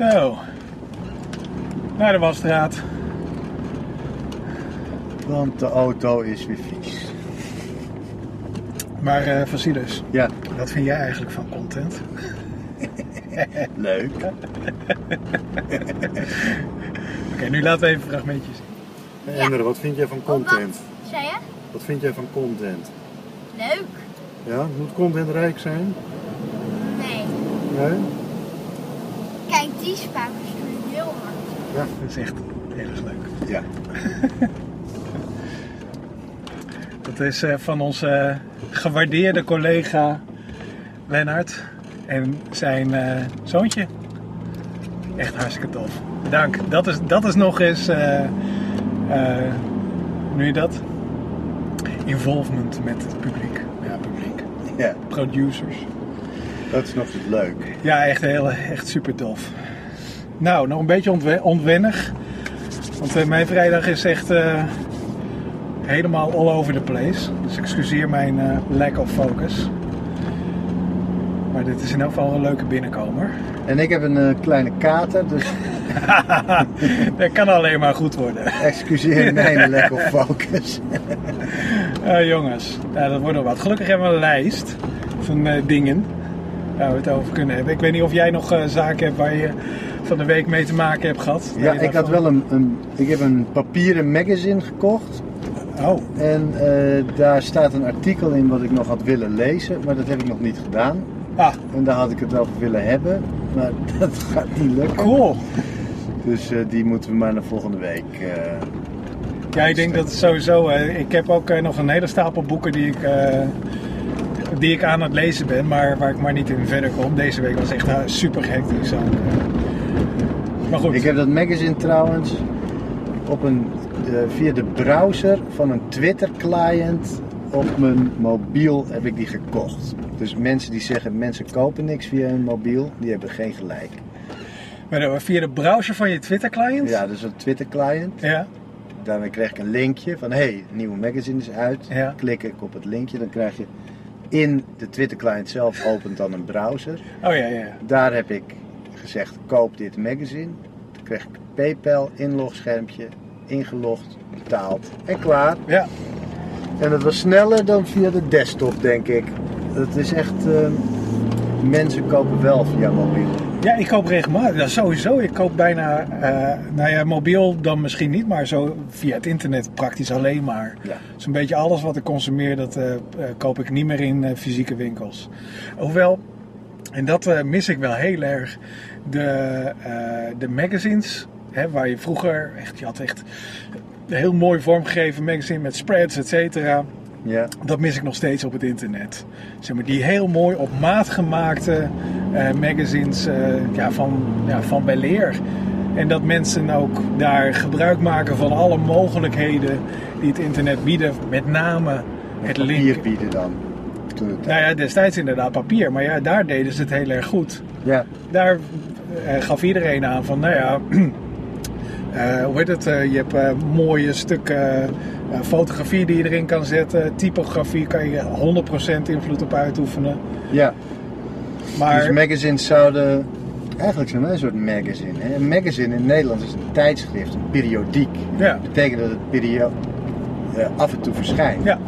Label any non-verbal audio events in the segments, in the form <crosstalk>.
Zo. Naar de wasstraat. Want de auto is weer vies. Maar eh Vasilus, Ja, wat vind jij eigenlijk van content? <laughs> leuk. <laughs> Oké, nu laten we even een fragmentje zien. Ja. Ender, wat vind jij van Oh, wat? content? Zei je? Wat vind jij van content? Leuk? Ja, moet content rijk zijn? Nee. Nee? Die spakers doen heel hard. Dat is echt heel erg leuk. Ja. <laughs> Dat is eh, van onze gewaardeerde collega Lennart en zijn eh, zoontje. Echt hartstikke tof. Dank. Dat is, dat is nog eens, eh eh, nu je dat? Involvement met het publiek. Ja, publiek. Ja, Producers. dat is nog eens leuk. Ja, echt, heel, echt super tof. Nou, nog een beetje ontwe- ontwennig. Want eh, mijn vrijdag is echt eh, helemaal all over the place. Dus excuseer mijn eh, lack of focus. Maar dit is in elk geval een leuke binnenkomer. En ik heb een kleine kater, dus <laughs> Dat kan alleen maar goed worden. excuseer mijn <laughs> lack of focus. Jongens, ja, dat wordt nog wat. Gelukkig hebben we een lijst van dingen waar we het over kunnen hebben. Ik weet niet of jij nog zaken hebt waar je van de week mee te maken hebt gehad. Ja, ik had wel een, een, ik heb een papieren magazine gekocht. Oh, En eh, daar staat een artikel in wat ik nog had willen lezen, maar dat heb ik nog niet gedaan. ah, En daar had ik het over willen hebben, maar <laughs> dat gaat niet lukken. cool. Dus eh, die moeten we maar naar volgende week. eh, Ja, ik denk dat het sowieso. ik heb ook nog een hele stapel boeken die ik, die ik aan het lezen ben, maar waar ik maar niet in verder kom. Deze week was echt super hectisch. ook. Maar goed, Ik heb dat magazine trouwens op een, eh, via de browser van een Twitter-client op mijn mobiel heb ik die gekocht. Dus mensen die zeggen mensen kopen niks via hun mobiel, die hebben geen gelijk. maar, eh, via de browser van je Twitter-client? Ja, dus een Twitter-client. Ja, Daarmee krijg ik een linkje van hé, hey, nieuwe magazine is uit. Ja. Klik ik op het linkje, dan krijg je in de Twitter-client zelf opent dan een browser. Oh ja, ja. Daar heb ik gezegd koop dit magazine. Toen kreeg ik PayPal inlogschermpje, ingelogd, betaald en klaar. Ja, En het was sneller dan via de desktop, denk ik. Het is echt. eh, mensen kopen wel via mobiel. ja ik koop regelmatig. Ja, sowieso. Ik koop bijna, eh, nou ja, mobiel dan misschien niet, maar zo via het internet praktisch alleen maar. Ja. Zo'n beetje alles wat ik consumeer, dat eh, eh, koop ik niet meer in fysieke winkels. Hoewel, en dat eh, mis ik wel heel erg, de, eh, de magazines, hè, waar je vroeger, echt, je had echt een heel mooi vormgegeven magazine met spreads, et cetera. Ja. Dat mis ik nog steeds op het internet. Zeg maar, die heel mooi op maat gemaakte eh, magazines ja, van, ja, van weleer. En dat mensen ook daar gebruik maken van alle mogelijkheden die het internet bieden. Met name het Papier link. bieden dan. Toen het Nou ja, destijds inderdaad papier. Maar ja, daar deden ze het heel erg goed. ja. Daar eh, gaf iedereen aan van, nou ja, <clears throat> eh, hoe heet het? eh, je hebt mooie stukken fotografie die je erin kan zetten. Typografie kan je 100% invloed op uitoefenen. ja. Maar Dus magazines zouden. Eigenlijk zijn wij een soort magazine. Hè? Een magazine in Nederland is een tijdschrift, een periodiek. Ja. Dat betekent dat het perio eh, af en toe verschijnt. ja,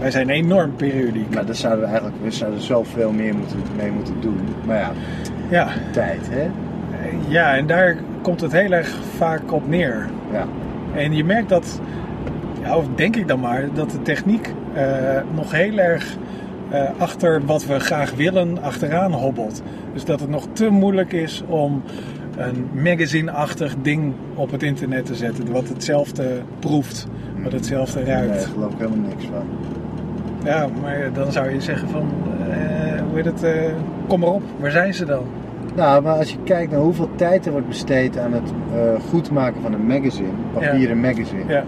wij zijn enorm periodiek. Maar daar zouden we eigenlijk we zouden zoveel meer moeten, mee moeten doen. Maar ja, Ja, tijd hè. ja, en daar komt het heel erg vaak op neer. Ja. En je merkt dat, ja, of denk ik dan maar, dat de techniek eh, nog heel erg eh, achter wat we graag willen achteraan hobbelt. Dus dat het nog te moeilijk is om een magazine-achtig ding op het internet te zetten. Wat hetzelfde proeft, wat hetzelfde Nee, daar ruikt. geloof ik helemaal niks van. Ja, maar dan zou je zeggen van, eh, hoe heet het, eh, kom maar op, waar zijn ze dan? Nou, maar als je kijkt naar hoeveel tijd er wordt besteed aan het eh goed maken van een magazine, papieren magazine. Ja,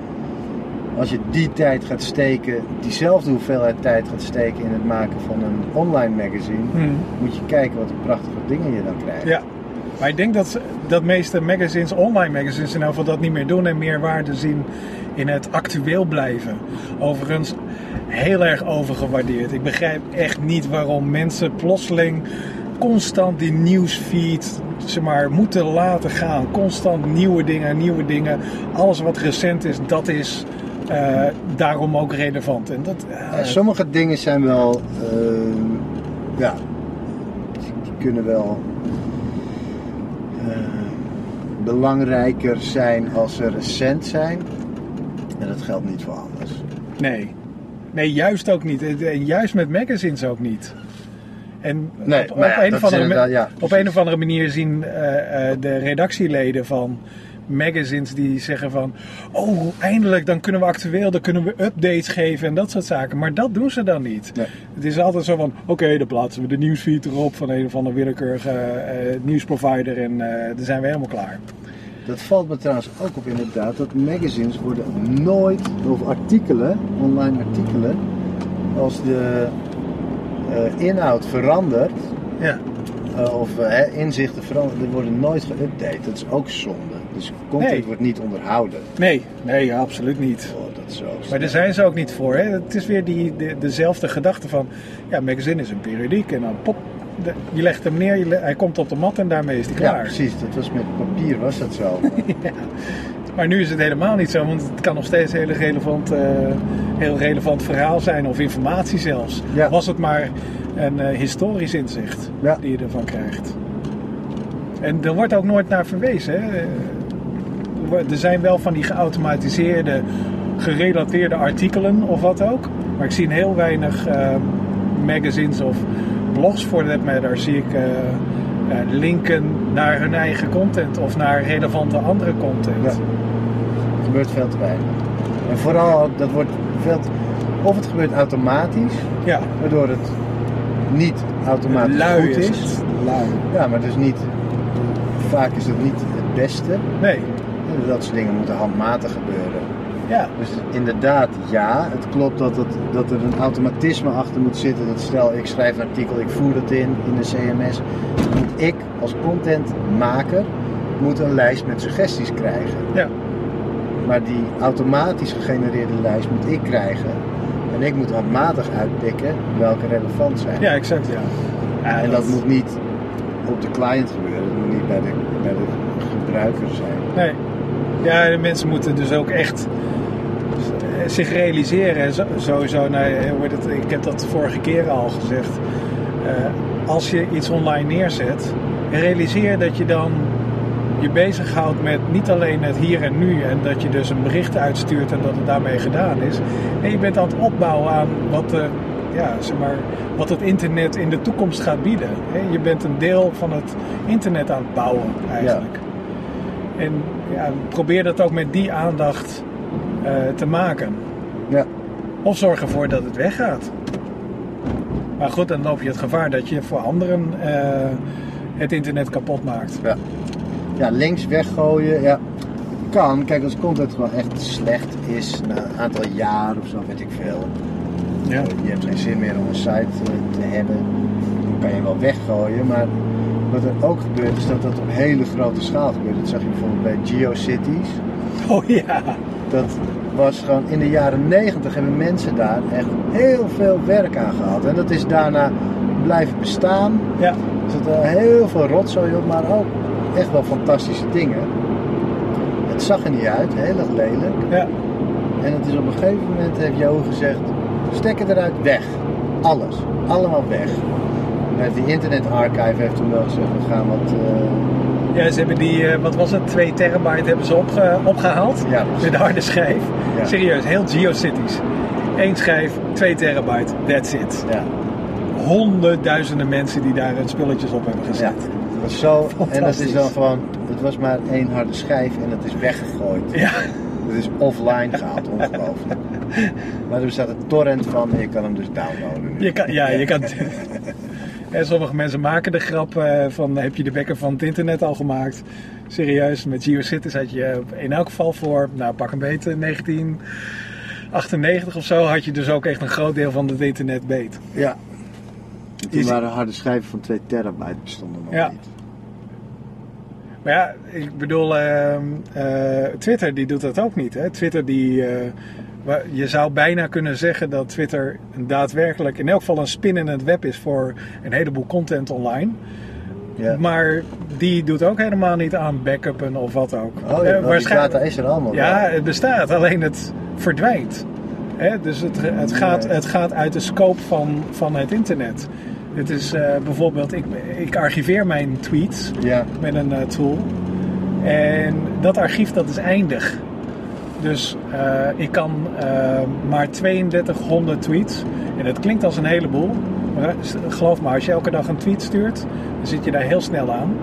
Als je die tijd gaat steken, diezelfde hoeveelheid tijd gaat steken in het maken van een online magazine, Hm. moet je kijken wat voor prachtige dingen je dan krijgt. ja. Maar ik denk dat, dat meeste magazines, online magazines in ieder geval dat niet meer doen en meer waarde zien in het actueel blijven. Overigens heel erg overgewaardeerd. Ik begrijp echt niet waarom mensen plotseling constant die nieuwsfeed zeg maar, moeten laten gaan. Constant nieuwe dingen, nieuwe dingen. Alles wat recent is, dat is eh, daarom ook relevant. En dat, Ja, sommige dingen zijn wel, eh, ja, die, kunnen wel eh, belangrijker zijn als ze recent zijn. En dat geldt niet voor alles. nee. nee, juist ook niet. En juist met magazines ook niet. En Nee, op, op maar ja, een andere, ja, op een of andere manier zien eh, eh, de redactieleden van magazines die zeggen van... Oh, eindelijk, dan kunnen we actueel, dan kunnen we updates geven en dat soort zaken. Maar dat doen ze dan niet. Nee. Het is altijd zo van, oké, dan plaatsen we de nieuwsfeed erop van een of andere willekeurige eh, nieuwsprovider en eh dan zijn we helemaal klaar. Dat valt me trouwens ook op inderdaad, dat magazines worden nooit, of artikelen, online artikelen, als de eh, inhoud verandert, Ja. eh, of eh, inzichten veranderen, die worden nooit geüpdate. Dat is ook zonde. Dus content Nee. wordt niet onderhouden. Nee, nee, ja, absoluut niet. Oh, dat is zo Maar daar zijn ze ook niet voor. Hè? Het is weer die, de, dezelfde gedachte van... Ja, magazine is een periodiek en dan pop... de- je legt hem neer, le- hij komt op de mat en daarmee is hij Ja, klaar. precies. Dat was met papier, was dat zo. <laughs> Maar nu is het helemaal niet zo, want het kan nog steeds een hele relevant, eh, heel relevant verhaal zijn of informatie zelfs. Ja. Was het maar een eh, historisch inzicht Ja. die je ervan krijgt. En er wordt ook nooit naar verwezen. Hè? Er wo- Er zijn wel van die geautomatiseerde, gerelateerde artikelen of wat ook. Maar ik zie heel weinig eh, magazines of blogs voor that matter zie ik eh, eh, linken naar hun eigen content of naar relevante andere content. Ja. Het gebeurt veel te weinig. En vooral, dat wordt veel te- of het gebeurt automatisch, Ja, waardoor het niet automatisch lui goed is is. het. Lui. Ja, maar dus niet, vaak is het niet het beste. Nee, Dat soort dingen moeten handmatig gebeuren. Ja, Dus inderdaad, ja, het klopt dat, het, dat er een automatisme achter moet zitten. Dat stel, ik schrijf een artikel, ik voer het in, in de CMS. Dan moet ik als contentmaker moet een lijst met suggesties krijgen. ja, Maar die automatisch gegenereerde lijst moet ik krijgen. En ik moet handmatig uitpikken welke relevant zijn. ja, exact ja. ja en dat moet niet op de client gebeuren, dat moet niet bij de, bij de gebruiker zijn. Nee. Ja, de mensen moeten dus ook echt zich realiseren. Sowieso, nou, eh, het, ik heb dat vorige keer al gezegd. Eh, als je iets online neerzet, realiseer dat je dan je bezighoudt met niet alleen het hier en nu en dat je dus een bericht uitstuurt en dat het daarmee gedaan is. Nee, je bent aan het opbouwen aan wat, de, ja, zeg maar, wat het internet in de toekomst gaat bieden. Je bent een deel van het internet aan het bouwen eigenlijk. En ja, probeer dat ook met die aandacht eh, te maken. Ja, Of zorg ervoor dat het weggaat. Maar goed, dan loop je het gevaar dat je voor anderen eh, het internet kapot maakt. ja. ja links weggooien, ja. Kan, kijk als content gewoon echt slecht is, na een aantal jaar of zo, weet ik veel. Ja. Je hebt geen zin meer om een site eh, te hebben. Dan kan je wel weggooien, maar wat er ook gebeurt is dat dat op hele grote schaal gebeurt. Dat zag je bijvoorbeeld bij GeoCities. Oh ja. Dat was gewoon in de jaren 90 hebben mensen daar echt heel veel werk aan gehad. En dat is daarna blijven bestaan. Ja. Er zitten heel veel rotzooi op, maar ook echt wel fantastische dingen. Het zag er niet uit, heel erg lelijk. Ja. En het is op een gegeven moment, heeft Joe gezegd, stekken eruit, weg. Alles, allemaal weg. En heeft die Internet Archive heeft toen wel gezegd, we gaan wat... eh, ja, ze hebben die, eh, wat was het, 2 terabyte hebben ze opge- opgehaald. Ja. Met de harde schijf. Ja. Serieus, heel GeoCities. Eén schijf, 2 terabyte, that's it. ja, Honderdduizenden mensen die daar hun spulletjes op hebben ja, gezet. het was zo. En dat is dan gewoon, het was maar één harde schijf en het is weggegooid. Ja. Het is offline gehaald, ongelooflijk. <laughs> Maar er staat een torrent van en je kan hem dus downloaden. nu. Je kan, ja, je kan. <laughs> En sommige mensen maken de grap eh, van heb je de wekker van het internet al gemaakt? Serieus, met GeoCities had je in elk geval voor, nou pak een beetje, 1998 of zo, had je dus ook echt een groot deel van het internet beet. Ja. En toen Is- waren harde schijven van 2 terabyte bestonden nog Ja. niet. Maar ja, ik bedoel, ehm, eh, Twitter die doet dat ook niet. Hè? Twitter die, eh, Je zou bijna kunnen zeggen dat Twitter daadwerkelijk in elk geval een spin in het web is voor een heleboel content online. Ja. Maar die doet ook helemaal niet aan backuppen of wat ook. Oh, Eh, ja, want die waarschijnlijk- data is er allemaal Ja, het bestaat, alleen het verdwijnt. Hè, dus het, het, gaat, het gaat uit de scope van, van het internet. Het is eh, bijvoorbeeld, ik, ik archiveer mijn tweets met een eh, tool. En dat archief dat is eindig. Dus eh, ik kan eh, maar 3200 tweets. En dat klinkt als een heleboel. Maar eh, geloof me, als je elke dag een tweet stuurt, dan zit je daar heel snel aan.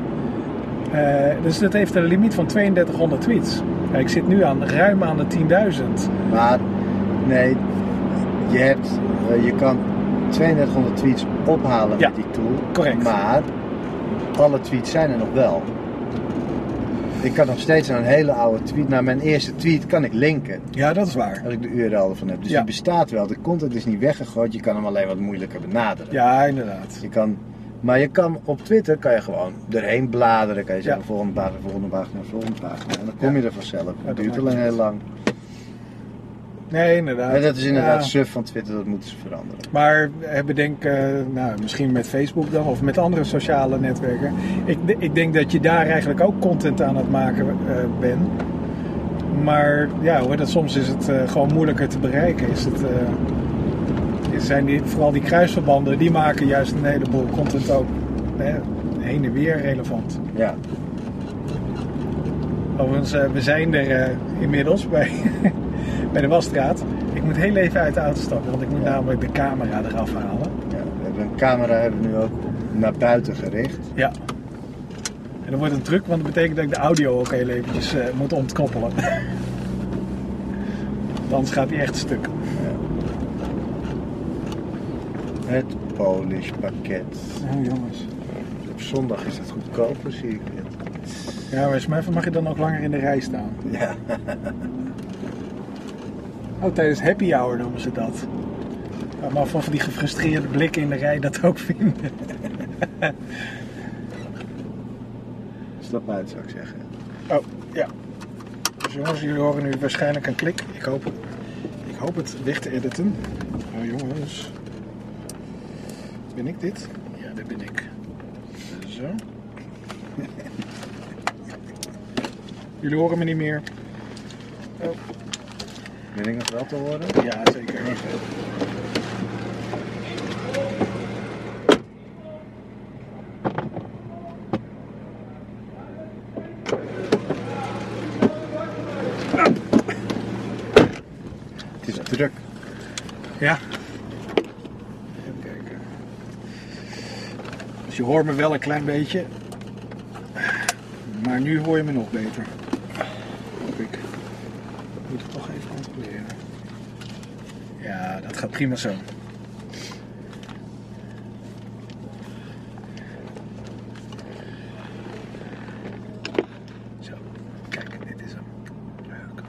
Dus dat heeft een limiet van 3200 tweets. Ik zit nu aan ruim aan de 10.000. maar nee, je, hebt, je kan 3200 tweets ophalen Ja, met die tool. correct. Maar alle tweets zijn er nog wel. Ik kan nog steeds naar een hele oude tweet, naar mijn eerste tweet kan ik linken. Ja, dat is waar. Als ik de URL ervan heb. Dus Ja. die bestaat wel. De content is niet weggegooid. Je kan hem alleen wat moeilijker benaderen. Ja, inderdaad. Je kan, maar je kan op Twitter kan je gewoon erheen bladeren. Kan je zeggen Ja. volgende pagina, volgende pagina, volgende pagina. En dan kom je er vanzelf. dat Het duurt alleen heel lang. Nee, inderdaad. En dat is inderdaad Ja. suf van Twitter. Dat moeten ze veranderen. Maar bedenk, eh, nou, misschien met Facebook dan of met andere sociale netwerken. Ik, ik denk dat je daar eigenlijk ook content aan het maken eh, bent. Maar ja hoor, dat, soms is het eh, gewoon moeilijker te bereiken. Is het, zijn die, vooral die kruisverbanden, die maken juist een heleboel content ook hè, heen en weer relevant. Ja. Overigens, we zijn er inmiddels bij, <laughs> bij de Wasstraat. Ik moet heel even uit de auto stappen, want ik moet Ja. namelijk de camera eraf halen. ja. We hebben een camera hebben we nu ook naar buiten gericht. Ja. En dat wordt een truc, want dat betekent dat ik de audio ook heel eventjes eh, moet ontkoppelen. <laughs> Anders gaat hij echt stuk. Het Polish pakket. Oh jongens. Op zondag is het goedkoper, zie ik. Ja, maar mag je dan ook langer in de rij staan. Ja. <laughs> Oh, tijdens happy hour noemen ze dat. Maar van die gefrustreerde blikken in de rij dat ook vinden. <laughs> Stap uit, zou ik zeggen. Oh, ja. Dus jongens, jullie horen nu waarschijnlijk een klik. Ik hoop, ik hoop het weg te editen. Oh jongens. Ben ik dit? Ja, dat ben ik. Zo. <laughs> Jullie horen me niet meer. Oh, Ben ik nog wel te horen? ja, zeker. Het is druk. Ja. Even kijken. Dus je hoort me wel een klein beetje. Maar nu hoor je me nog beter. Hoop ik. Ik moet het toch even controleren. Ja, dat gaat prima zo. Zo, kijk, dit is hem. Leuk.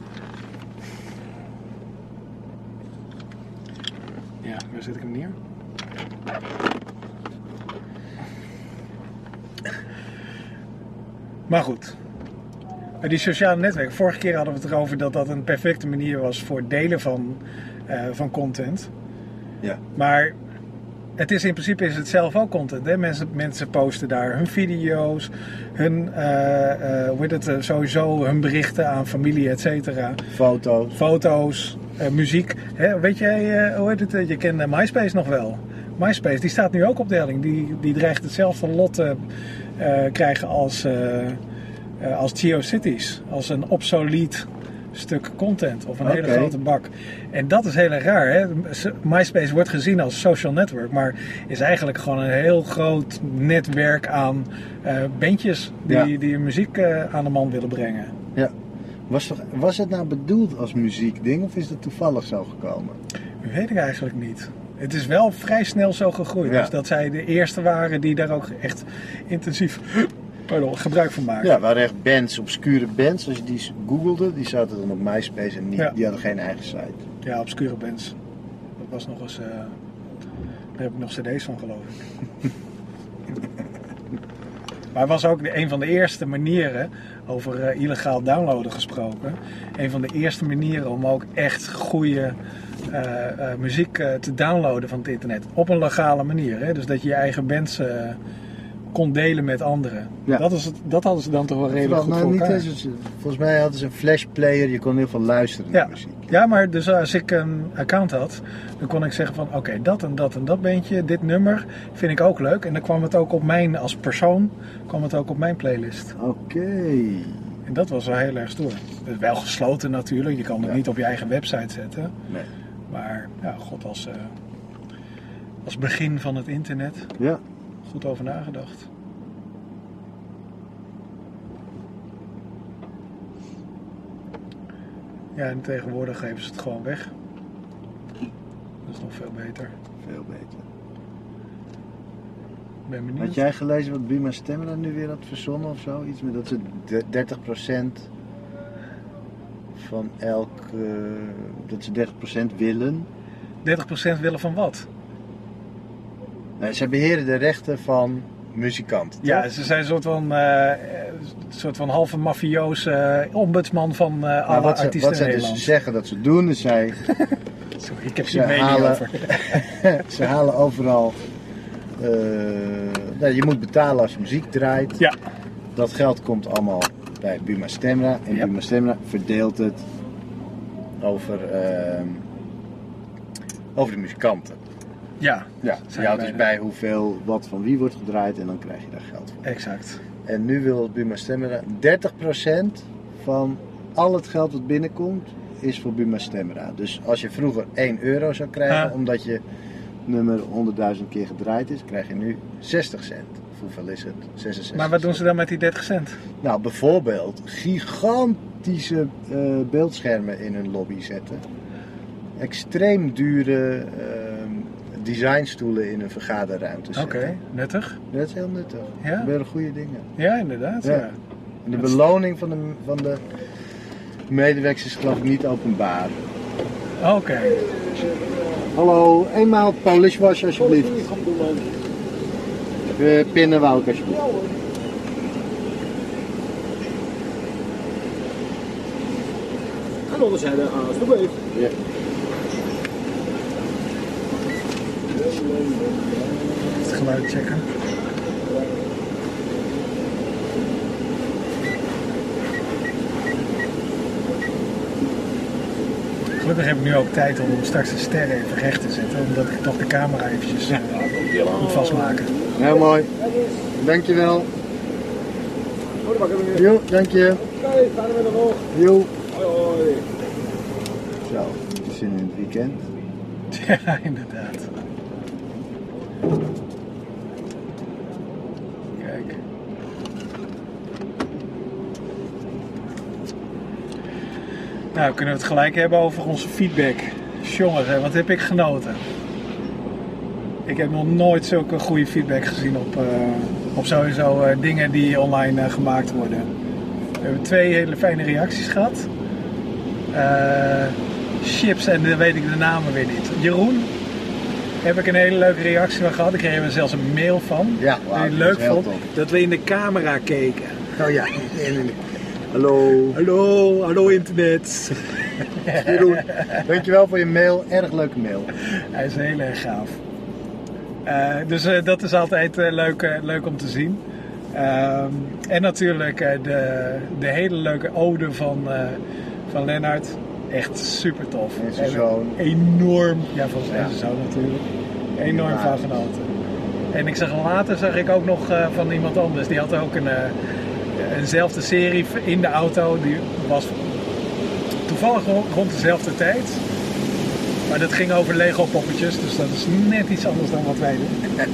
Ja, waar zet ik hem neer? Maar goed. Die sociale netwerken. Vorige keer hadden we het erover dat dat een perfecte manier was voor delen van, eh, van content. Ja. Maar het is in principe is het zelf ook content. Hè? Mensen, mensen posten daar hun video's, hun, eh, hoe heet het, sowieso hun berichten aan familie, et cetera. Foto's. Foto's, muziek. Hè? Weet jij, hoe heet het? Je kent MySpace nog wel. MySpace, die staat nu ook op de helling. Die, die dreigt hetzelfde lot te krijgen als, als GeoCities. Als een obsolete stuk content of een hele grote bak. En dat is heel erg raar. Hè? MySpace wordt gezien als social network, maar is eigenlijk gewoon een heel groot netwerk aan eh bandjes die, Ja. die muziek eh, aan de man willen brengen. Ja. Was, toch, was het nou bedoeld als muziekding of is dat toevallig zo gekomen? Dat weet ik eigenlijk niet. Het is wel vrij snel zo gegroeid. Ja. Dus dat zij de eerste waren die daar ook echt intensief pardon, gebruik van maken. Ja, waren echt bands, obscure bands. Als je die googelde, die zaten dan op MySpace en niet, Ja. die hadden geen eigen site. Ja, obscure bands. Dat was nog eens... eh, daar heb ik nog cd's van geloof ik. <laughs> Maar het was ook de, een van de eerste manieren, over eh, illegaal downloaden gesproken, een van de eerste manieren om ook echt goede eh, muziek te downloaden van het internet. Op een legale manier. Hè? Dus dat je je eigen bands kon delen met anderen. Ja. Dat, is het, dat hadden ze dan toch wel redelijk goed nou, voor niet elkaar. eens, volgens mij hadden ze een flashplayer, je kon heel veel luisteren naar Ja. muziek. Ja, maar dus als ik een account had, dan kon ik zeggen van oké, dat en dat en dat bandje, dit nummer vind ik ook leuk. En dan kwam het ook op mijn, als persoon, kwam het ook op mijn playlist. Oké. En dat was wel heel erg stoer. Wel gesloten natuurlijk, je kan het Ja. niet op je eigen website zetten. Nee. Maar ja, god, als, eh, als begin van het internet, Ja. Goed over nagedacht. Ja, en tegenwoordig geven ze het gewoon weg. Dat is nog veel beter. Veel beter. Ik ben benieuwd. Had jij gelezen wat Buma Stemra nu weer had verzonnen of zo? Iets met dat ze de- 30% van elk. dat ze 30% willen. 30% willen van wat? Nee, zij beheren de rechten van muzikanten. Ja, ze zijn een soort van, eh, een soort van halve mafioos eh, ombudsman van eh, Maar alle wat, ze, artiesten wat zij dus zeggen dat ze doen, is zij, <laughs> Sorry, ik heb ze mening halen- over. <laughs> ze halen overal. eh, nou, je moet betalen als je muziek draait. Ja, Dat geld komt allemaal bij Buma Stemra. En. Buma Stemra verdeelt het over, over de muzikanten. Ja, Ja, je houdt dus bij hoeveel wat van wie wordt gedraaid en dan krijg je daar geld voor. exact. En nu wil Buma Stemra 30% van al het geld wat binnenkomt is voor Buma Stemra. Dus als je vroeger 1 euro zou krijgen Ah. omdat je nummer 100.000 keer gedraaid is, krijg je nu 60 cent. Hoeveel is het? 66 Maar wat doen ze dan met die 30 cent? Nou, bijvoorbeeld gigantische eh, beeldschermen in hun lobby zetten. Extreem dure ehm, designstoelen in hun vergaderruimte Oké, zetten. nuttig. Dat is heel nuttig. Ja? Dat gebeuren goede dingen. Ja, inderdaad. Ja. Ja. En de Dat beloning van de, van de medewerkers is geloof ik niet openbaar. Oké. Hallo, eenmaal Polish wash alsjeblieft. Uh, pinnen wou ik alsjeblieft. Aan de onderzijde, alsjeblieft. Ja. Het geluid checken. Gelukkig heb ik nu ook tijd om straks de sterren even recht te zetten, omdat ik toch de camera eventjes eh, moet vastmaken. Heel mooi. Dankjewel. Oh. Jo, dank je. Oké, gaan we nog. Jo. Hoi, hoi. Zo, het is in het weekend. <laughs> Ja, inderdaad. Kijk. Nou, kunnen we het gelijk hebben over onze feedback. Jongens, hè, wat heb ik genoten. Ik heb nog nooit zulke goede feedback gezien op, eh, op sowieso eh, dingen die online eh, gemaakt worden. We hebben twee hele fijne reacties gehad. Eh, chips en dan weet ik de namen weer niet. Jeroen, heb ik een hele leuke reactie van gehad. Ik kreeg er zelfs een mail van. Ja, hij dat leuk vond dat we in de camera keken. Oh ja. Hallo. Hallo, hallo internet. Jeroen, dankjewel voor je mail. Erg leuke mail. Hij is heel erg gaaf. Eh, dus eh, dat is altijd eh, leuk, leuk om te zien. Ehm, en natuurlijk de, de hele leuke ode van, van Lennart. Echt super tof. En zijn En zoon. Enorm, ja van zijn Ja. zoon natuurlijk. Enorm Ja. van genoten. En ik zag later zag ik ook nog van iemand anders. Die had ook een, eenzelfde serie in de auto. Die was toevallig rond- dezelfde tijd. Maar dat ging over Lego poppetjes, dus dat is net iets anders dan wat wij doen. <laughs>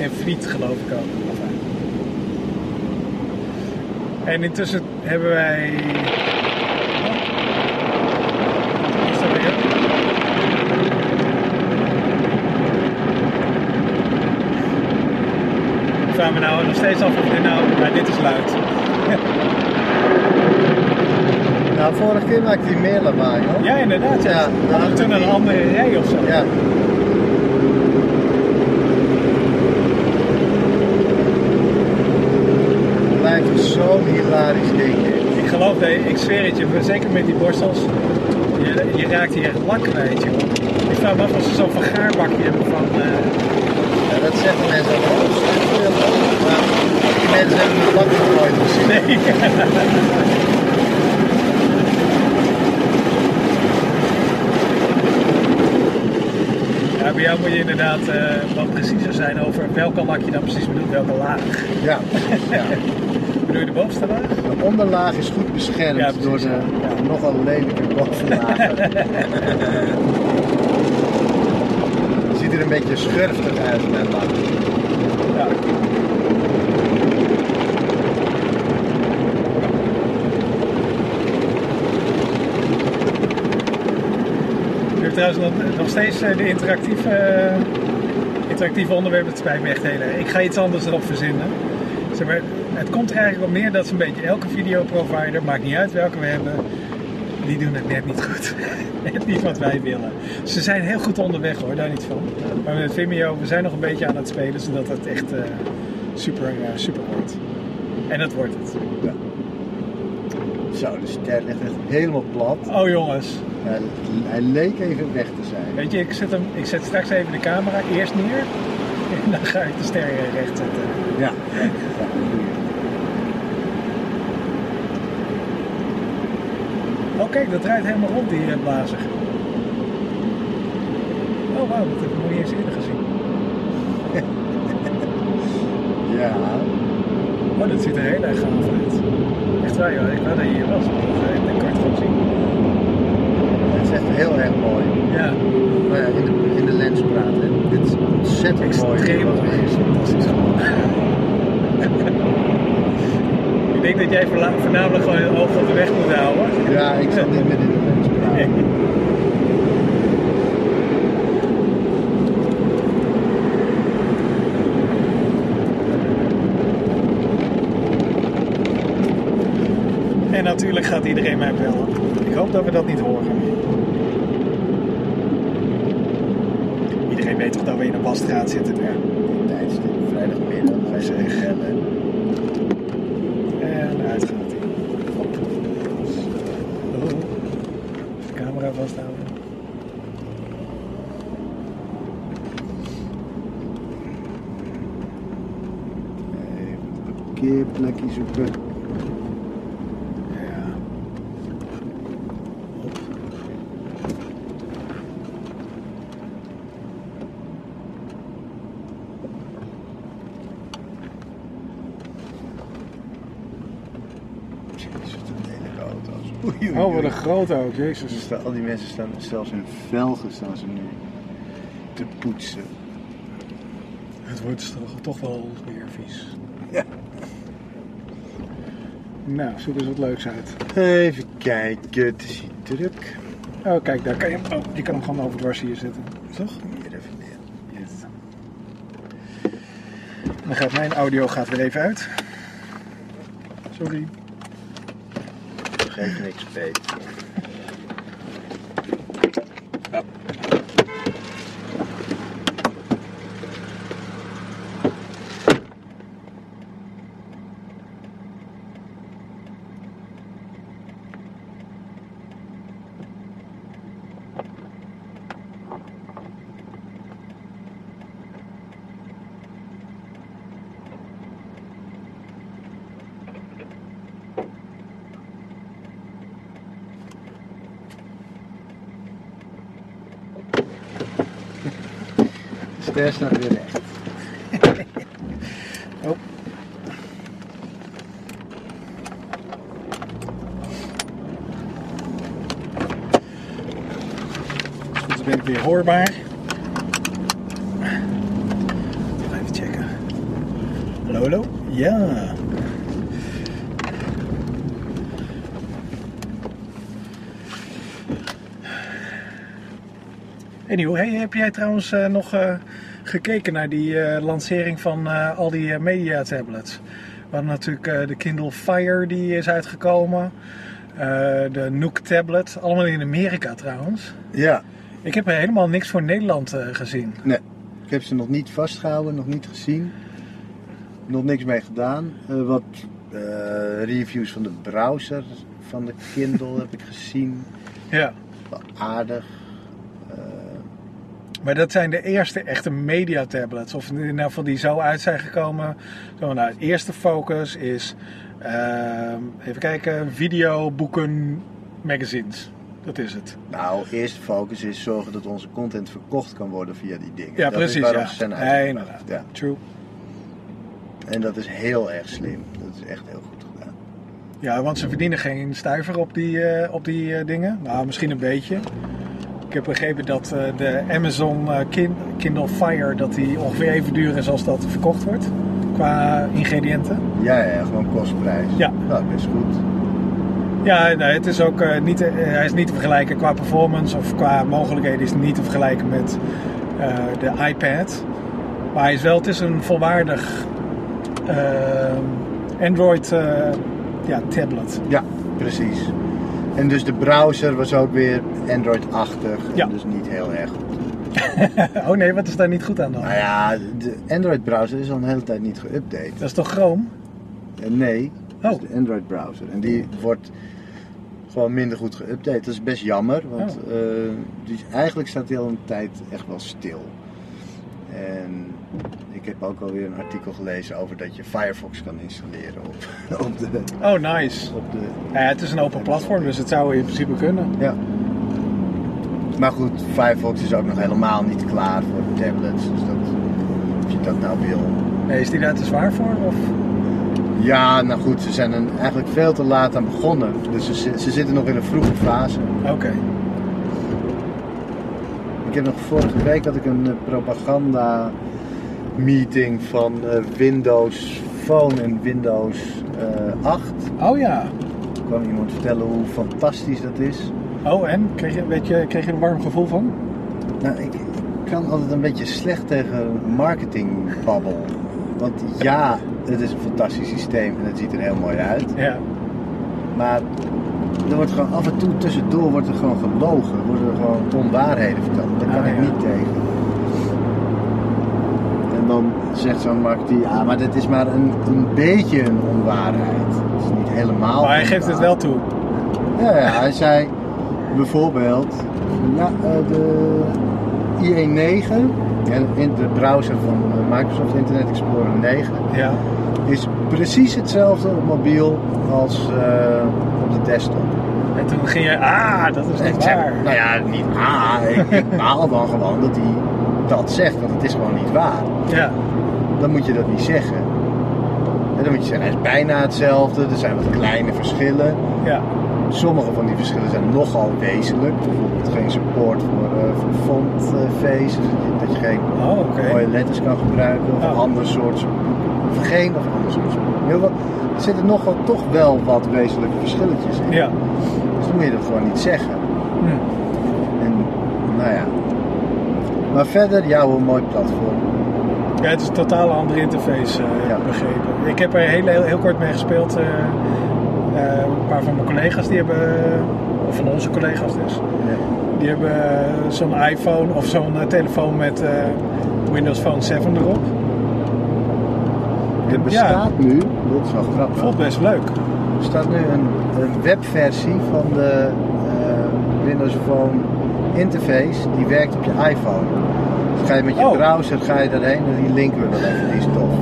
en friet geloof ik ook. Enfin. En intussen hebben wij... kwamen nou nog steeds af of dit nou, maar dit is luid. <laughs> Nou, vorige keer maakte die meer maar, hoor. Ja, inderdaad. Ja, toen nou, een andere rij of zo. Ja. Het lijkt zo'n hilarisch ding. Ik geloof dat, ik zweer het je, zeker met die borstels, je, raakt hier echt lak kwijt, joh. Ik vraag me af of ze zo'n vergaarbakje hebben van... Eh, ja, dat zeggen mensen ook. Mensen hebben het nooit gezien. nee. <laughs> Ja, bij jou moet je inderdaad eh, wat preciezer zijn over welke lak je dan precies bedoelt, welke laag. Ja, <laughs> ja. Bedoel je de bovenste laag? De onderlaag is goed beschermd Ja, door de ja. nogal lelijke bovenlagen. <laughs> Ziet er een beetje schurftig uit, mijn lak. Ja. Trouwens nog, nog steeds eh, de interactieve, eh, interactieve onderwerpen. Het spijt me echt heel erg. Ik ga iets anders erop verzinnen. Zeg maar, het komt er eigenlijk op neer dat ze een beetje elke videoprovider, maakt niet uit welke we hebben, die doen het net niet goed. <laughs> net niet wat wij willen. Ze zijn heel goed onderweg hoor, daar niet van. Maar met Vimeo, we zijn nog een beetje aan het spelen zodat het echt eh, super, super wordt. En dat wordt het. Zo, de ster ligt echt helemaal plat. Oh jongens, Hij, hij leek even weg te zijn. weet je, ik zet, hem, ik zet straks even de camera eerst neer. En dan ga ik de ster recht zetten. Ja, ja, goeie. Oh kijk, dat draait helemaal rond die eh, blazer. Oh wauw, dat heb ik nog niet eens eerder gezien. <laughs> ja. Oh, dat ziet er heel erg gaaf uit. Echt waar joh, ik wou dat je hier was. Dat, dat kan het gewoon zien. Het is echt heel erg mooi. Ja, Nou ja, in, de, in de lens praten. Dit is ontzettend mooi. extreem wat mooi. is. Fantastisch ik denk dat jij voornamelijk gewoon je oog op de weg moet houden. Ja, ik zal niet meer in de lens praten. En natuurlijk gaat iedereen mij bellen. Ik hoop dat we dat niet horen. Iedereen weet wasstraat zitten nu. Tijdstip, vrijdagmiddag, zo Zeg. bellen. En uit gaat hij. Oh. De camera vasthouden. Even een parkeerplekje zoeken. Ja. Jezus, wat een lelijke Oh, wat een grote ook, jezus. staan- al die mensen staan zelfs hun velgen staan ze nu te poetsen. Het wordt toch, toch wel weer vies. Ja. Nou, zoek eens wat leuks uit. Even kijken, het is hier druk. Oh, kijk, daar kan je hem. Oh, je kan hem gewoon overdwars hier zitten. Toch? Hier even neer. Yes. Dan gaat mijn audio gaat weer even uit. Sorry. Geef niks beet. Ster staat weer recht. Oh. Dus ben ik weer hoorbaar. Even checken. Hallo, hallo? Ja. Anyhow, hey, heb jij trouwens eh, nog eh, gekeken naar die eh, lancering van eh, al die eh, media tablets? We hadden natuurlijk de Kindle Fire die is uitgekomen. De Nook tablet, allemaal in Amerika trouwens. Ja, Ik heb er helemaal niks voor Nederland gezien. nee. Ik heb ze nog niet vastgehouden, nog niet gezien. Nog niks mee gedaan. Wat reviews van de browser van de Kindle <laughs> heb ik gezien. Ja. Wel aardig. Maar dat zijn de eerste echte media tablets. Of in ieder geval die zo uit zijn gekomen. Zo, nou, het eerste focus is, ehm, even kijken, video, boeken, magazines. Dat is het. nou, eerste focus is zorgen dat onze content verkocht kan worden via die dingen. Ja, dat is precies. Ja. ze zijn Nee, inderdaad. Ja. True. En dat is heel erg slim. Dat is echt heel goed gedaan. Ja, want ze verdienen geen stuiver op die, eh, op die eh, dingen. Nou, misschien een beetje. Ik heb begrepen dat eh, de Amazon eh, Kin- Kindle Fire dat die ongeveer even duur is als dat verkocht wordt. Qua ingrediënten. Ja, ja, gewoon kostprijs. Ja. Nou, best goed. Ja, nee, het is ook eh, niet, hij is niet te vergelijken qua performance of qua mogelijkheden is het niet te vergelijken met de iPad. Maar hij is wel, het is een volwaardig Android ja, tablet. Ja, precies. En dus de browser was ook weer Android-achtig. Ja. Dus niet heel erg goed. <laughs> oh nee, wat is daar niet goed aan dan? Nou ja, de Android-browser is al een hele tijd niet geüpdate. Dat is toch Chrome? Eh, Nee, dat is Oh. de Android-browser. En die wordt gewoon minder goed geüpdate. Dat is best jammer, want Oh. eh, die, eigenlijk staat die al een tijd echt wel stil. En ik heb ook alweer een artikel gelezen over dat je Firefox kan installeren op, <laughs> op de... Oh, nice. Op de Ja, het is een open platform, dus het zou in principe kunnen. ja. Maar goed, Firefox is ook nog helemaal niet klaar voor tablets. Dus dat, of je dat nou wil. Nee, is die daar te zwaar voor? Of? Ja, nou goed, ze zijn er eigenlijk veel te laat aan begonnen. Dus ze, ze zitten nog in een vroege fase. Oké. Ik heb nog vorige week had ik een eh, propaganda meeting van eh, Windows Phone en Windows eh 8. Oh ja. Er kwam iemand vertellen hoe fantastisch dat is. Oh, en? Kreeg je, weet je, kreeg je een warm gevoel van? Nou, ik, ik kan altijd een beetje slecht tegen marketingbabbel. Want ja, het is een fantastisch systeem en het ziet er heel mooi uit. Ja. Maar er wordt gewoon af en toe tussendoor wordt er gewoon gelogen. Worden er gewoon onwaarheden verteld. Daar kan Ah, ik ja. niet tegen. Dan zegt zo'n marketeer, ja, maar dit is maar een, een beetje een onwaarheid. Het is niet helemaal. Maar hij geeft het wel toe. Ja, ja, hij zei bijvoorbeeld, ja, eh, de IE9, en in de browser van Microsoft Internet Explorer 9, Ja. is precies hetzelfde op mobiel als eh, op de desktop. En toen ging je, ah, dat is niet zeg, waar. nou ja, niet ah, ik, ik baal dan gewoon dat hij dat zegt, want het is gewoon niet waar. Ja. Dan moet je dat niet zeggen. En dan moet je zeggen, hij is bijna hetzelfde, er zijn wat kleine verschillen. Ja. Sommige van die verschillen zijn nogal wezenlijk. Bijvoorbeeld geen support voor, eh voor fontface, dus dat je- geen Oh, mooie letters kan gebruiken of Oh. een ander soort. Of geen of ander soort support. Heel wat, er zitten nog wel, toch wel wat wezenlijke verschilletjes in. Ja. Dus dan moet je dat gewoon niet zeggen. Hm. En nou ja. Maar verder, ja, een mooi platform. Ja, het is een totaal andere interface, eh, Ja. begrepen. Ik heb er heel, heel, heel kort mee gespeeld. eh, een paar van mijn collega's, die hebben, of van onze collega's dus, Ja. die hebben zo'n iPhone of zo'n telefoon met Windows Phone 7 erop. Er bestaat nu, dat is wel grappig. Voelt best leuk. Er staat nu een, een webversie van de Windows Phone interface die werkt op je iPhone. Dus ga je met je Oh. browser ga je daarheen en die linken we wel even, die is tof.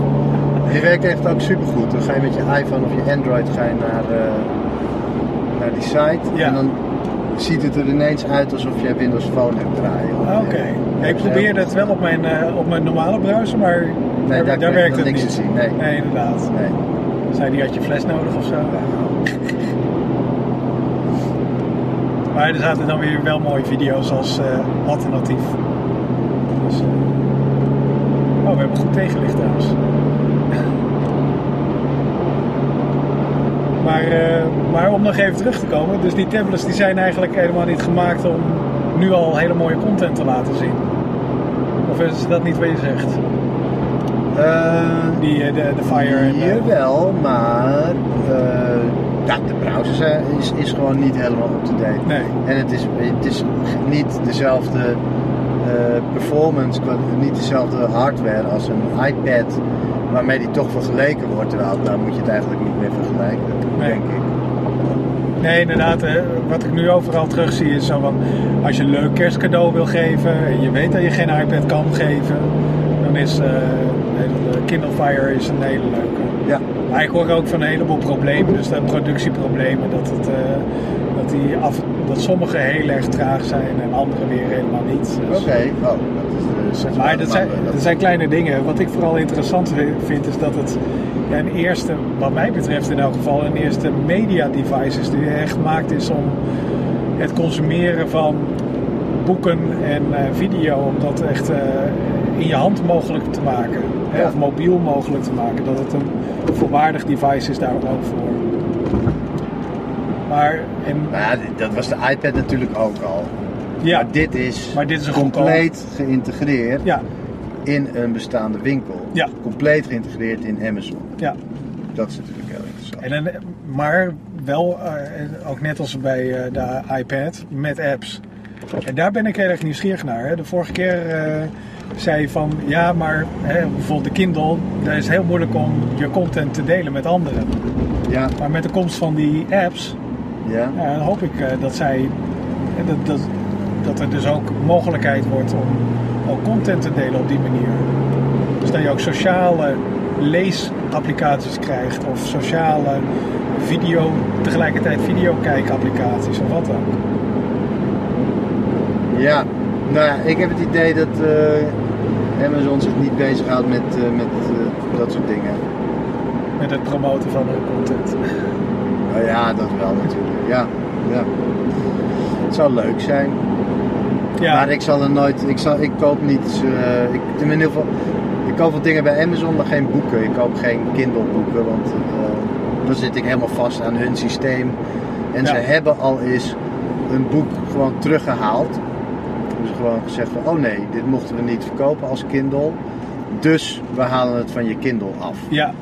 Die werkt echt ook supergoed. Dan ga je met je iPhone of je Android ga je naar, eh, naar die site Ja. en dan ziet het er ineens uit alsof jij Windows Phone hebt draaien. Ah, Oké. Ja, ik probeerde het wel op mijn, eh, op mijn normale browser, maar daar, daar daar je werkt het niks niet. te zien, nee. nee, inderdaad. Nee. Zei die had je fles nodig of zo? Maar er zaten dan weer wel mooie video's als eh, alternatief. Dus, eh, Oh, we hebben goed tegenlicht trouwens. maar, eh, maar om nog even terug te komen, dus die tablets die zijn eigenlijk helemaal niet gemaakt om nu al hele mooie content te laten zien. Of is dat niet wat je zegt? Die, de, de Fire Jawel, maar eh, ja, de browser zijn- is, is gewoon niet helemaal up-to-date. Nee. En het is, het is niet dezelfde eh, performance, niet dezelfde hardware als een iPad, waarmee die toch vergeleken wordt. Terwijl daar moet je het eigenlijk niet meer vergelijken, Nee. denk ik. Nee, inderdaad. eh, wat ik nu overal terug zie is zo van... Als je een leuk kerstcadeau wil geven... en je weet dat je geen iPad kan geven... dan is eh, de Kindle Fire is een hele leuke. Maar ik hoor ook van een heleboel problemen. Dus de productieproblemen. Dat, het, eh, dat, die af, dat sommige heel erg traag zijn en andere weer helemaal niet. Dus- oké. Oh, dat is, eh, Maar dat zijn, dat- dat zijn kleine dingen. Wat ik vooral interessant vind is dat het ja, een eerste, wat mij betreft in elk geval, een eerste media device is die echt gemaakt is om het consumeren van boeken en eh, video, om dat echt eh, in je hand mogelijk te maken. Ja. Of mobiel mogelijk te maken. Dat het een volwaardig device is daar ook voor. Maar, en, Nou ja, dat was de iPad natuurlijk ook al. ja, Maar dit is, Maar dit is compleet geïntegreerd ja, in een bestaande winkel. Ja. Compleet geïntegreerd in Amazon. ja. Dat is natuurlijk heel interessant. En dan, maar wel, eh, ook net als bij eh, de iPad, met apps. En daar ben ik heel erg nieuwsgierig naar. Hè. De vorige keer eh, zei van, ja, maar hè, bijvoorbeeld de Kindle, daar is heel moeilijk om je content te delen met anderen. Ja, Maar met de komst van die apps, ja. ja, dan hoop ik eh, dat zij, eh, dat, dat, dat er dus ook mogelijkheid wordt om ook content te delen op die manier. Dus dat je ook sociale leesapplicaties krijgt of sociale video, tegelijkertijd videokijkapplicaties of wat ook. Ja, nou ja, ik heb het idee dat eh, Amazon zich niet bezighoudt met, eh, met eh, dat soort dingen. Met het promoten van hun content. Nou ja, dat wel natuurlijk. Ja, ja. Het zou leuk zijn. Ja, Maar ik zal er nooit, ik, zal, ik koop niet, eh, ik, in ieder geval, ik koop wel dingen bij Amazon, maar geen boeken. Ik koop geen Kindle boeken, want eh, dan zit ik helemaal vast aan hun systeem. En ze hebben al eens een boek gewoon teruggehaald. Dus gewoon gezegd van, oh nee, dit mochten we niet verkopen als Kindle. Dus we halen het van je Kindle af. ja.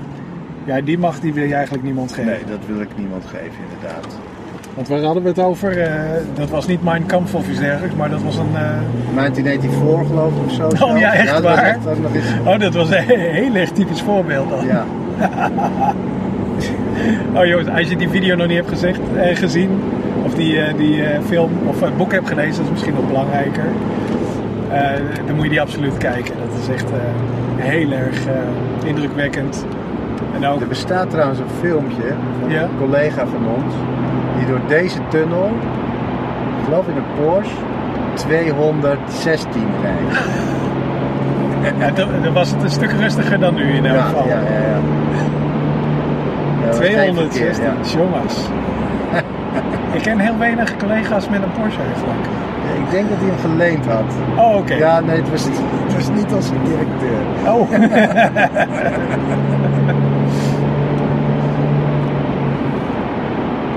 ja, die mag die wil je eigenlijk niemand geven. Nee, dat wil ik niemand geven inderdaad. Want waar hadden we het over? Eh, dat was niet Mein Kampf of iets dergelijks, maar dat was een... eh, 1984 geloof ik of zo. Oh ja, echt waar? echt eens, Oh, dat was een heel erg typisch voorbeeld dan. ja. <laughs> Oh jongens, als je die video nog niet hebt gezegd, eh, gezien, die, eh, die eh, film of het boek hebt gelezen, dat is misschien nog belangrijker. Eh, dan moet je die absoluut kijken. Dat is echt eh, heel erg eh, indrukwekkend. En ook, Er bestaat trouwens een filmpje van Ja? een collega van ons die door deze tunnel, ik geloof in een Porsche, 216 rijdt. <laughs> ja, dan, was het een stuk rustiger dan nu in elk geval. ja, ja. ja. Ja, dat was geen 216, verkeer, jongens. Ik ken heel weinig collega's met een Porsche eigenlijk. ja. Ik denk dat hij hem geleend had. Oh, oké. Ja, nee, het was, het was niet als directeur. Oh. <laughs>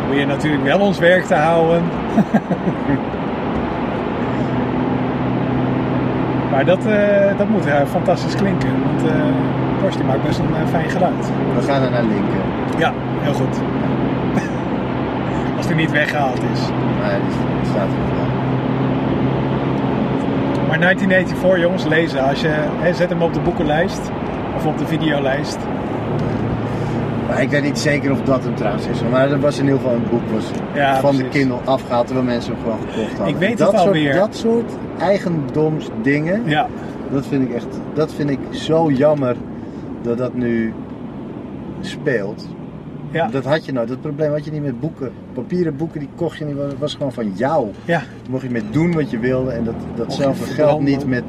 Moet je natuurlijk wel ons werk te houden. <laughs> maar dat, eh, dat moet eh, fantastisch klinken. Want eh Porsche maakt best een fijn geluid. We gaan er naar linken. Ja, heel goed. Niet weggehaald is. Nee, die staat er. Maar 1984 jongens, lezen. Als je, hè, zet hem op de boekenlijst. Of op de videolijst. Maar ik weet niet zeker of dat hem trouwens is. Maar er was in ieder geval een boek was Ja, van de. Kindle afgehaald terwijl mensen hem gewoon gekocht hadden. Ik weet dat het alweer. Dat soort eigendomsdingen, Ja, dat vind ik echt, dat vind ik zo jammer dat dat nu speelt. Ja, Dat had je nou, dat probleem had je niet met boeken. Papieren boeken die kocht je niet, dat was gewoon van jou. ja. Mocht je mee doen wat je wilde en dat, datzelfde geldt niet met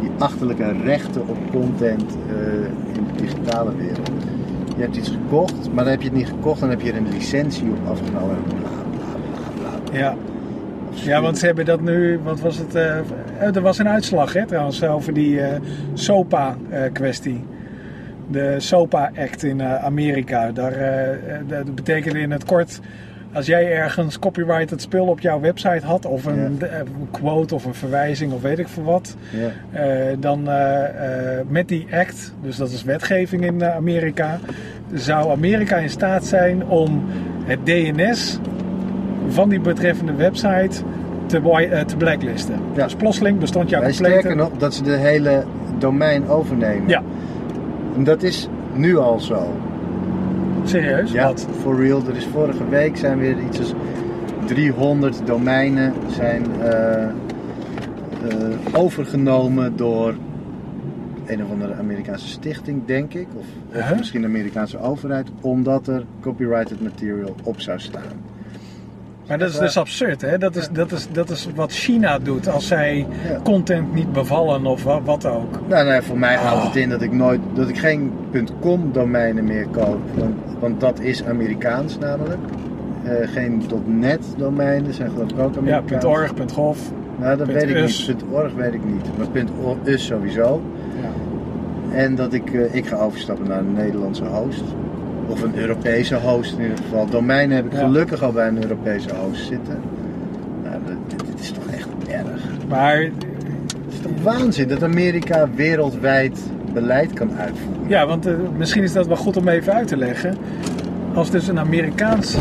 die achterlijke rechten op content eh, in de digitale wereld. Je hebt iets gekocht, maar dan heb je het niet gekocht, dan heb je er een licentie op afgenomen. Bla, bla, bla, ja. Ja, want ze hebben dat nu, wat was het? eh, er was een uitslag hè, trouwens over die eh, SOPA-kwestie. De SOPA-act in eh, Amerika. Daar, eh, eh, dat betekende in het kort, als jij ergens copyrighted spul op jouw website had, of een, quote of een verwijzing of weet ik veel wat, dan met die act, dus dat is wetgeving in Amerika, zou Amerika in staat zijn om het DNS van die betreffende website te, te blacklisten. Ja. Dus plotseling bestond jouw Wij complete... sterker nog, dat ze de hele domein overnemen. Ja, En dat is nu al zo. serieus? Ja, Wat? for real. Er is vorige week zijn weer iets als 300 domeinen zijn eh, eh, overgenomen door een of andere Amerikaanse stichting, denk ik. Of, of Huh? misschien de Amerikaanse overheid. Omdat er copyrighted material op zou staan. Maar dat is dus absurd, hè? Dat is, dat, is, dat is wat China doet als zij Ja. content niet bevallen of wa- wat ook. Nou, nou, voor mij houdt het in dat ik nooit, dat ik geen .com domeinen meer koop, want, want dat is Amerikaans namelijk. Eh, geen .net domeinen zijn geloof ik ook Ja, Amerikaans. .org, .gov. Nou, dat weet ik .us. niet. .org weet ik niet, maar .us sowieso. Ja. En dat ik, eh, ik ga overstappen naar een Nederlandse host. Of een Europese host in ieder geval. Domeinen heb ik Ja. gelukkig al bij een Europese host zitten. Nou, dit, dit is toch echt erg. Maar Het is toch waanzin dat Amerika wereldwijd beleid kan uitvoeren. ja, want eh, misschien is dat wel goed om even uit te leggen. Als dus een Amerikaans,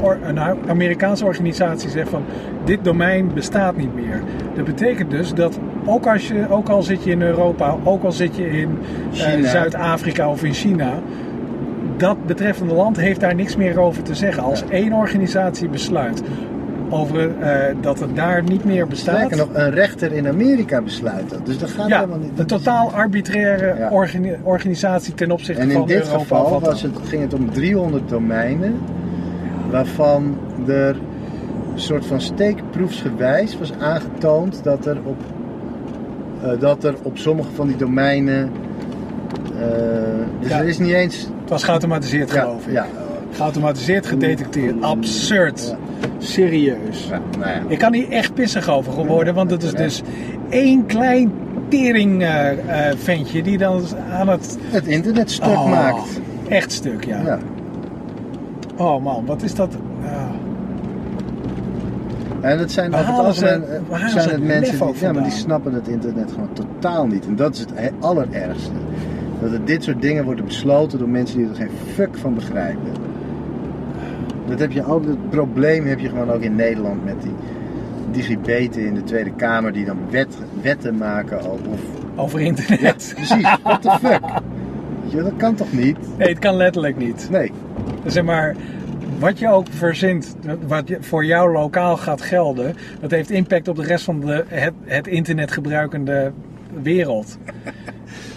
or- een Amerikaanse organisatie zegt van dit domein bestaat niet meer. Dat betekent dus dat ook, als je, ook al zit je in Europa, ook al zit je in eh. Zuid-Afrika of in China, dat betreffende land heeft daar niks meer over te zeggen. Als Ja. één organisatie besluit over eh, dat het daar niet meer bestaat. Sterker nog, een rechter in Amerika besluit dat. Dus dat gaat ja, helemaal niet. een is- totaal arbitraire Ja. organi- organisatie ten opzichte En in van dit Europa. geval was het, ging het om 300 domeinen, waarvan er een soort van steekproefsgewijs was aangetoond dat er op, eh, dat er op sommige van die domeinen. Eh, dus Ja. er is niet eens. Het was geautomatiseerd geloof ik. ja, Geautomatiseerd gedetecteerd. Absurd. Serieus. ja, nou ja. Ik kan hier echt pissig over geworden, want het is dus één klein tering eh, eh, ventje die dan aan het Het internet stuk Oh, maakt. echt stuk, ja. Ja. Oh man, wat is dat? Ah. En het zijn over het algemeen zijn het mensen die, ja, maar die snappen het internet gewoon totaal niet. En dat is het he- allerergste. Dat er dit soort dingen worden besloten door mensen die er geen fuck van begrijpen. Dat heb je ook, het probleem heb je gewoon ook in Nederland met die digibeten in de Tweede Kamer die dan wet, wetten maken of, Over ja, internet. precies, what the fuck. Je, dat kan toch niet? Nee, het kan letterlijk niet. Nee. Zeg maar, wat je ook verzint, wat voor jou lokaal gaat gelden, dat heeft impact op de rest van de, het, het internet gebruikende wereld.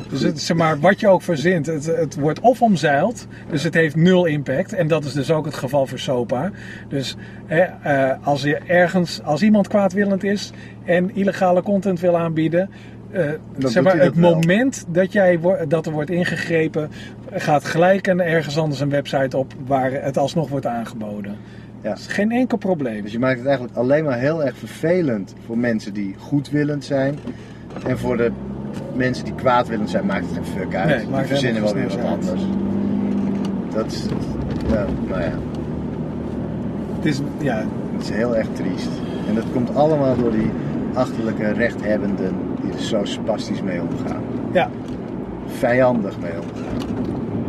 Dus het, zeg maar, wat je ook verzint, het, het wordt of omzeild, dus het heeft nul impact. En dat is dus ook het geval voor SOPA. Dus hè, eh, als, je ergens, als iemand kwaadwillend is en illegale content wil aanbieden, eh, zeg maar, het wel. moment dat, jij, dat er wordt ingegrepen, gaat gelijk een, ergens anders een website op waar het alsnog wordt aangeboden. Ja. Dat is geen enkel probleem. Dus je maakt het eigenlijk alleen maar heel erg vervelend voor mensen die goedwillend zijn. En voor de mensen die kwaadwillend zijn, maakt het geen fuck uit. Nee, die verzinnen wel weer wat anders. Dat is, ja, nou ja, Het is, ja, het is heel erg triest. En dat komt allemaal door die achterlijke rechthebbenden die er zo spastisch mee omgaan. ja, Vijandig mee omgaan.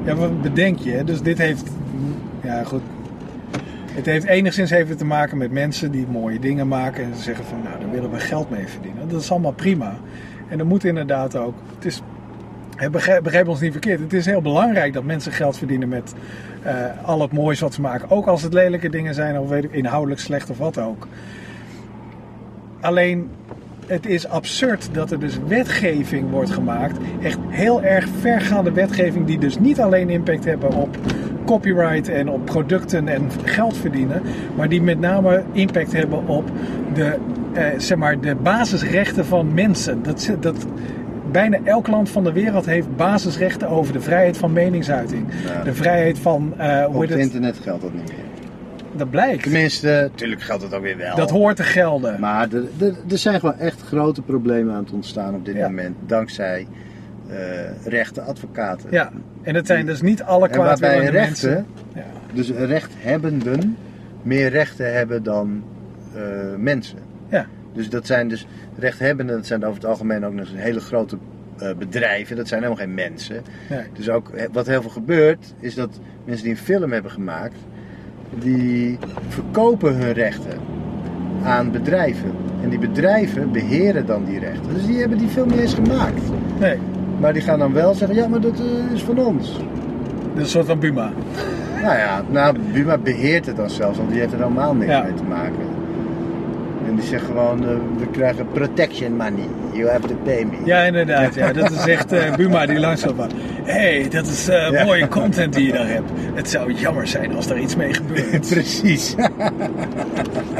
ja, wat bedenk je? hè? Dus dit heeft, ja goed. Het heeft enigszins even te maken met mensen die mooie dingen maken en ze zeggen van, nou, daar willen we geld mee verdienen. Dat is allemaal prima. En dat moet inderdaad ook. Het is, begrijp, begrijp ons niet verkeerd. Het is heel belangrijk dat mensen geld verdienen met eh, al het moois wat ze maken. Ook als het lelijke dingen zijn of weet ik, inhoudelijk slecht of wat ook. Alleen, het is absurd dat er dus wetgeving wordt gemaakt. Echt heel erg vergaande wetgeving die dus niet alleen impact hebben op copyright en op producten en geld verdienen. Maar die met name impact hebben op de, eh, zeg maar, de basisrechten van mensen. Dat, dat, bijna elk land van de wereld heeft basisrechten over de vrijheid van meningsuiting. Ja. De vrijheid van... eh, hoe Op het het? internet geldt dat niet meer. Dat blijkt. Tenminste, natuurlijk geldt het ook weer wel. Dat hoort te gelden. Maar er, er, er zijn gewoon echt grote problemen aan het ontstaan op dit Ja. moment. Dankzij eh rechte advocaten. Ja, en het zijn dus niet alle kwaadwillende rechten, mensen. Ja. dus rechthebbenden, meer rechten hebben dan eh, mensen. Ja. Dus dat zijn dus rechthebbenden, dat zijn over het algemeen ook nog hele grote eh, bedrijven. Dat zijn helemaal geen mensen. Nee. Dus ook wat heel veel gebeurt, is dat mensen die een film hebben gemaakt, die verkopen hun rechten aan bedrijven. En die bedrijven beheren dan die rechten. Dus die hebben die film niet eens gemaakt. Nee, Maar die gaan dan wel zeggen, ja, maar dat eh, is van ons. dat is een soort van Buma. Nou ja, nou, Buma beheert het dan zelfs, want die heeft er helemaal niks Ja. mee te maken. Die zegt gewoon, eh, we krijgen protection money. You have to pay me. Ja, inderdaad. Ja. Dat is echt eh, Buma die langzaam van. Hé, hey, dat is eh, Ja. mooie content die je daar hebt. Het zou jammer zijn als er iets mee gebeurt. <laughs> Precies.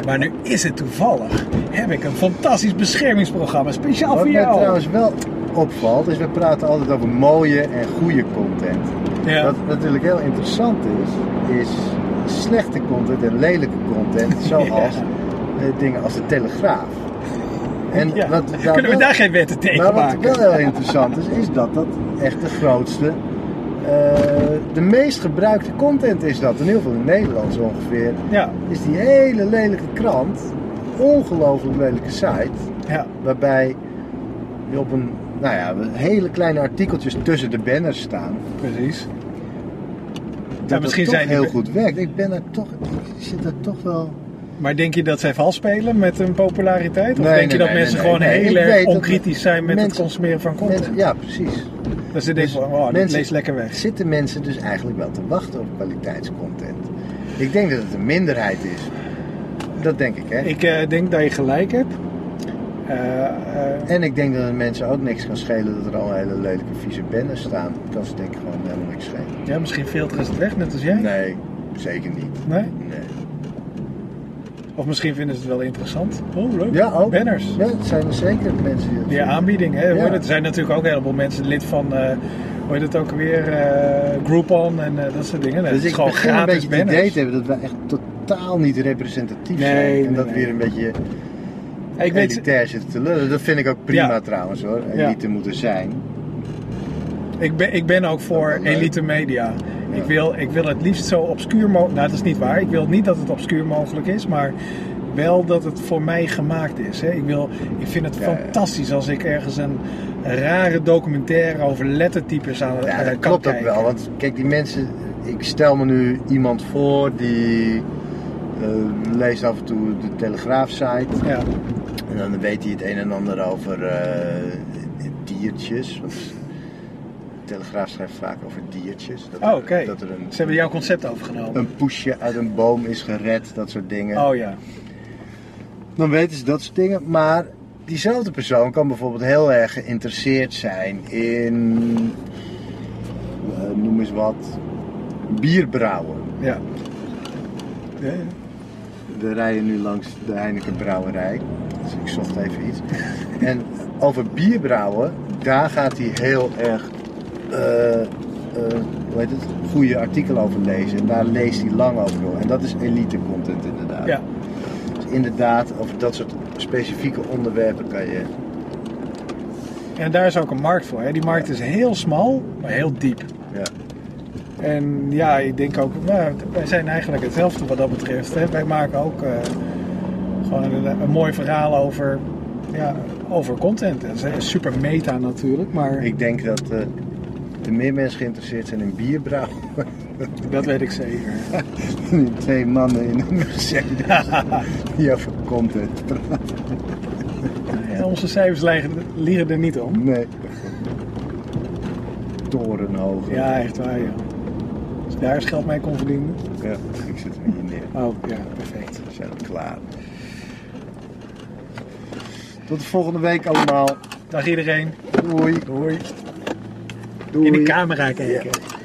Maar nu is het toevallig. Heb ik een fantastisch beschermingsprogramma speciaal Wat voor mij jou. trouwens wel opvalt, is we praten altijd over mooie en goede content. Ja. Wat natuurlijk heel interessant is, is slechte content en lelijke content, <laughs> zoals dingen als de Telegraaf. En Ja. wat daar Kunnen we wel- daar geen wetten tegen Maar wat maken? wel heel interessant is, is dat dat echt de grootste, eh, de meest gebruikte content is dat. In heel veel in Nederland zo ongeveer. Ja, Is die hele lelijke krant, ongelooflijk lelijke site, ja. waarbij je op een, nou ja, hele kleine artikeltjes tussen de banners staan. precies. Dat misschien toch zijn heel goed werkt. Ik ben er toch, ik zit er toch wel... Maar denk je dat zij vals spelen met hun populariteit? Of Nee, denk je dat nee, mensen gewoon heel erg dat onkritisch zijn met het consumeren van content? Mensen, ja, precies. dat ze denken Dus van, oh, dit leest lekker weg. Zitten mensen dus eigenlijk wel te wachten op kwaliteitscontent? Ik denk dat het een minderheid is. Dat denk ik, hè? Ik eh, denk dat je gelijk hebt. Eh, eh, En ik denk dat het mensen ook niks kan schelen dat er al hele lelijke vieze banners staan. Kan ze denk ik gewoon helemaal niks schelen. ja, misschien filteren ze het weg, net als jij. Nee, zeker niet. Nee? Nee. Of misschien vinden ze het wel interessant. Oh, leuk. Ja, ook. Banners. Ja, het zijn er zeker mensen die Die vinden. aanbieding, hè? Ja. Hoor? Er zijn natuurlijk ook een heleboel mensen lid van, eh hoe heet het ook weer, eh Groupon en eh, dat soort dingen. Dus het is ik gewoon begin een gratis beetje het idee te hebben dat we echt totaal niet representatief Nee, zijn. En dat nee. we weer een beetje Ik weet, elitair zitten te lullen. Dat vind ik ook prima Ja. trouwens hoor. Ja. Elite moeten zijn. Ik, ben, ik ben ook voor elite media. Ik, wil, ik wil het liefst zo obscuur mogelijk. Nou, dat is niet waar. Ik wil niet dat het obscuur mogelijk is, maar wel dat het voor mij gemaakt is. Hè. Ik, wil, ik vind het Ja, fantastisch als ik ergens een rare documentaire over lettertypes aan Ja, eh, dat klopt ook wel. Want kijk, die mensen. Ik stel me nu iemand voor die eh, leest af en toe de Telegraaf-site. Ja. En dan weet hij het een en ander over eh, diertjes. Telegraaf schrijft vaak over diertjes. Dat Oh, oké. Ze hebben jouw concept overgenomen. een poesje uit een boom is gered, dat soort dingen. Oh ja. Dan weten ze dat soort dingen. Maar diezelfde persoon kan bijvoorbeeld heel erg geïnteresseerd zijn in, eh, noem eens wat, bierbrouwen. Ja. Ja. We rijden nu langs de Heineken Brouwerij. Dus ik zocht even iets. <laughs> En over bierbrouwen, daar gaat hij heel erg hoe heet het, goede artikelen over lezen. En daar leest hij lang over door. En dat is elite content inderdaad. Ja. Dus inderdaad, over dat soort specifieke onderwerpen kan je... En daar is ook een markt voor. Hè. Die markt is heel smal, maar heel diep. Ja. En ja, ik denk ook, nou, wij zijn eigenlijk hetzelfde wat dat betreft. Hè. Wij maken ook eh, gewoon een, een mooi verhaal over, ja, over content. Dat is eh, super meta natuurlijk, maar Ik denk dat eh, er meer mensen geïnteresseerd zijn in bierbrouwen. <laughs> dat weet ik zeker. <laughs> twee mannen in een Mercedes <laughs> die over content praten. En onze cijfers liegen er niet om. Nee. Torenhoog. Ja, echt waar. Als ik daar eens geld mee kon verdienen. Ja, ik zit hem hier neer. Oh, ja, perfect. We zijn klaar. Tot de volgende week allemaal. Dag iedereen. Doei. Doei. Doei. In de camera kijken. Ja.